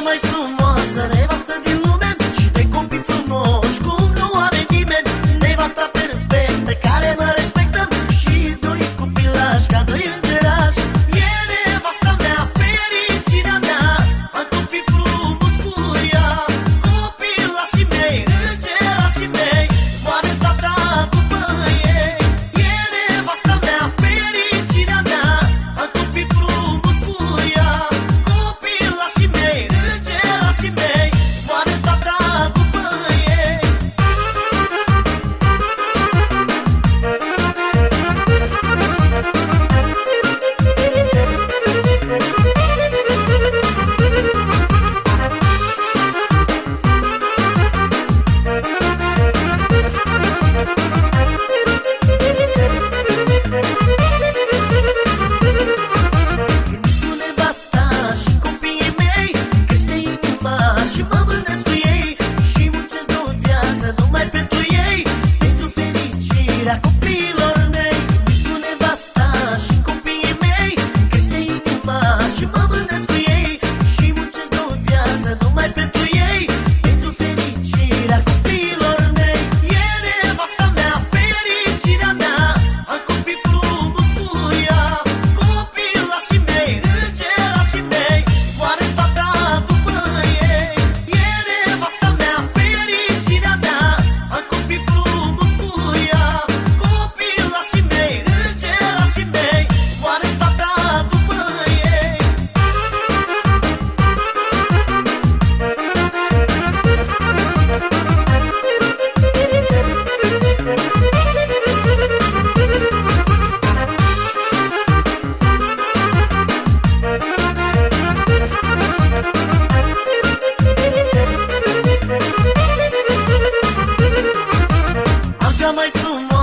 my true my tomorrow.